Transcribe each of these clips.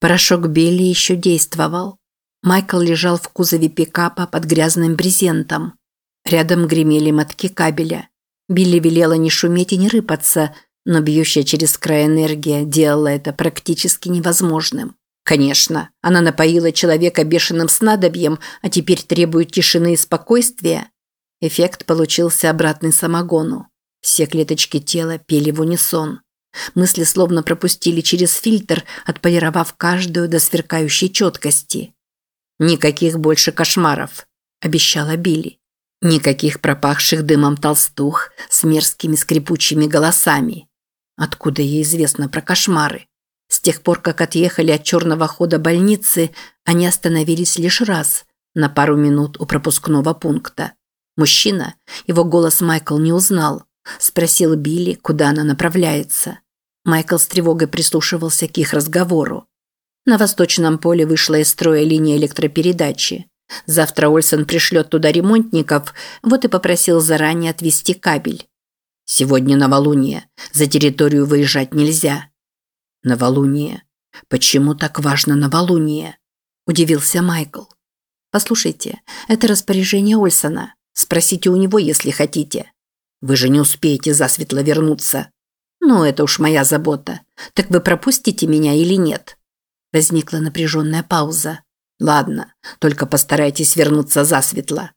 Порошок Билли еще действовал. Майкл лежал в кузове пикапа под грязным брезентом. Рядом гремели мотки кабеля. Билли велела не шуметь и не рыпаться, но бьющая через край энергия делала это практически невозможным. Конечно, она напоила человека бешеным снадобьем, а теперь требует тишины и спокойствия. Эффект получился обратный самогону. Все клеточки тела пели в унисон. Мысли словно пропустили через фильтр, отполировав каждую до сверкающей четкости. «Никаких больше кошмаров», – обещала Билли. «Никаких пропахших дымом толстух с мерзкими скрипучими голосами. Откуда ей известно про кошмары? С тех пор, как отъехали от черного хода больницы, они остановились лишь раз, на пару минут у пропускного пункта. Мужчина, его голос Майкл не узнал, спросил Билли, куда она направляется. Майкл с тревогой прислушивался к их разговору. На восточном поле вышла из строя линия электропередачи. Завтра Ольсон пришлет туда ремонтников, вот и попросил заранее отвезти кабель. Сегодня новолуние, за территорию выезжать нельзя. Новолуние. Почему так важно новолуние? Удивился Майкл. Послушайте, это распоряжение Ольсона. Спросите у него, если хотите. Вы же не успеете засветло вернуться. Ну, это уж моя забота. Так вы пропустите меня или нет? Возникла напряженная пауза. Ладно, только постарайтесь вернуться засветло.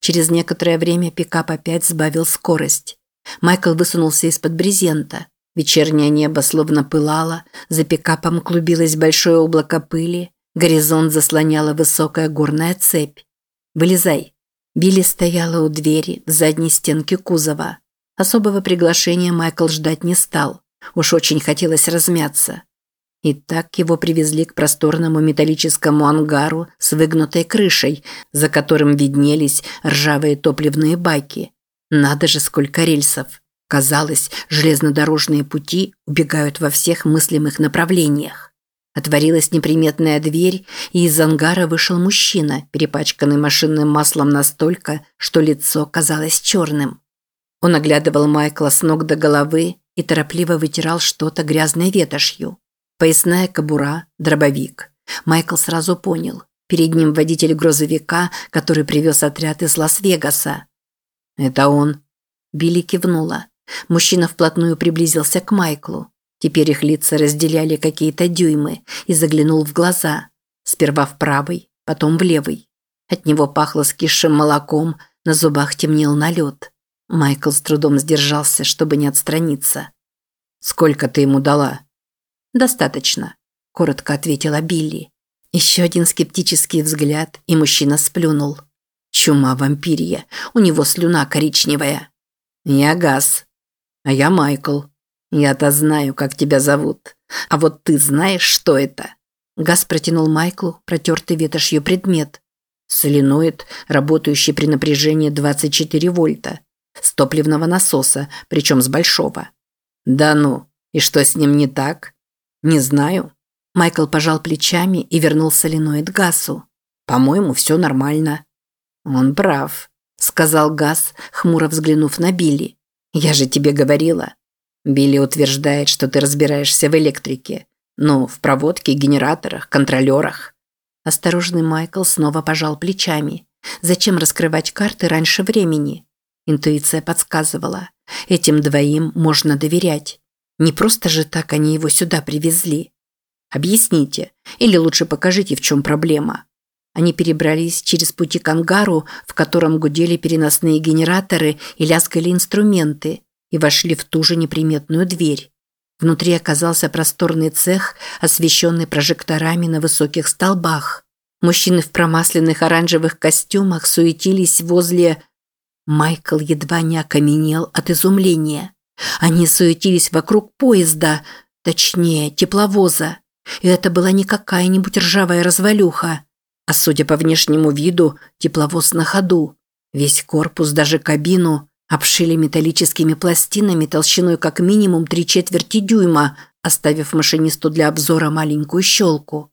Через некоторое время пикап опять сбавил скорость. Майкл высунулся из-под брезента. Вечернее небо словно пылало, за пикапом клубилось большое облако пыли, горизонт заслоняла высокая горная цепь. «Вылезай!» Билли стояла у двери задней стенке кузова. Особого приглашения Майкл ждать не стал. Уж очень хотелось размяться. И так его привезли к просторному металлическому ангару с выгнутой крышей, за которым виднелись ржавые топливные баки. Надо же, сколько рельсов. Казалось, железнодорожные пути убегают во всех мыслимых направлениях. Отворилась неприметная дверь, и из ангара вышел мужчина, перепачканный машинным маслом настолько, что лицо казалось черным. Он оглядывал Майкла с ног до головы и торопливо вытирал что-то грязной ветошью. Поясная кобура, дробовик. Майкл сразу понял. Перед ним водитель грузовика, который привез отряд из Лас-Вегаса. «Это он». Билли кивнула. Мужчина вплотную приблизился к Майклу. Теперь их лица разделяли какие-то дюймы и заглянул в глаза. Сперва в правый, потом в левый. От него пахло скисшим молоком, на зубах темнел налет. Майкл с трудом сдержался, чтобы не отстраниться. «Сколько ты ему дала?» «Достаточно», – коротко ответила Билли. Еще один скептический взгляд, и мужчина сплюнул. «Чума вампирия, у него слюна коричневая». «Я Газ». «А я Майкл», «Я-то знаю, как тебя зовут. А вот ты знаешь, что это?» Газ протянул Майклу протертый ветошью предмет. Соленоид, работающий при напряжении 24 вольта. С топливного насоса, причем с большого. «Да ну, и что с ним не так?» «Не знаю». Майкл пожал плечами и вернул соленоид Гасу. «По-моему, все нормально». «Он прав», – сказал Газ, хмуро взглянув на Билли. «Я же тебе говорила, Билли утверждает, что ты разбираешься в электрике. Ну, в проводке, генераторах, контролерах. Осторожный Майкл снова пожал плечами. Зачем раскрывать карты раньше времени? Интуиция подсказывала. Этим двоим можно доверять. Не просто же так они его сюда привезли. Объясните, или лучше покажите, в чем проблема. Они перебрались через пути к ангару, в котором гудели переносные генераторы и лязгали инструменты, и вошли в ту же неприметную дверь. Внутри оказался просторный цех, освещенный прожекторами на высоких столбах. Мужчины в промасленных оранжевых костюмах суетились возле... Майкл едва не окаменел от изумления. Они суетились вокруг поезда, точнее, тепловоза. И это была не какая-нибудь ржавая развалюха, а, судя по внешнему виду, тепловоз на ходу. Весь корпус, даже кабину Обшили металлическими пластинами толщиной как минимум три четверти дюйма, оставив машинисту для обзора маленькую щелку.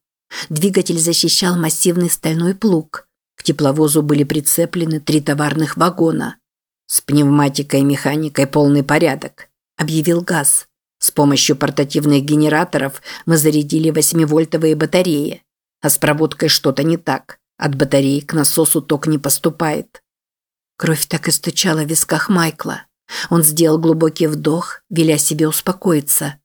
Двигатель защищал массивный стальной плуг. К тепловозу были прицеплены три товарных вагона. «С пневматикой и механикой полный порядок», – объявил ГАЗ. С помощью портативных генераторов мы зарядили 8-вольтовые батареи. А с проводкой что-то не так. От батареи к насосу ток не поступает. Кровь так и стучала в висках Майкла. Он сделал глубокий вдох, веля себе успокоиться.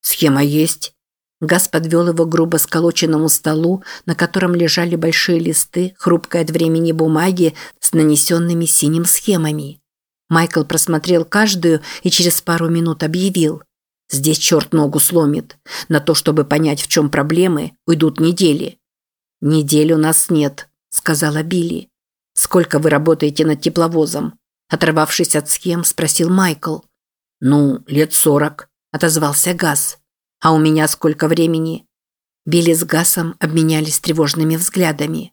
«Схема есть?» Газ подвел его грубо сколоченному столу, на котором лежали большие листы, хрупкой от времени бумаги с нанесенными синим схемами. Майкл просмотрел каждую и через пару минут объявил. «Здесь черт ногу сломит. На то, чтобы понять, в чем проблемы, уйдут недели». «Недель у нас нет», – сказала Билли. «Сколько вы работаете над тепловозом?» Оторвавшись от схем, спросил Майкл. «Ну, лет сорок», – отозвался Газ. «А у меня сколько времени?» Билли с Гасом обменялись тревожными взглядами.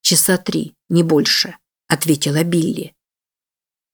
«Часа три, не больше», – ответила Билли.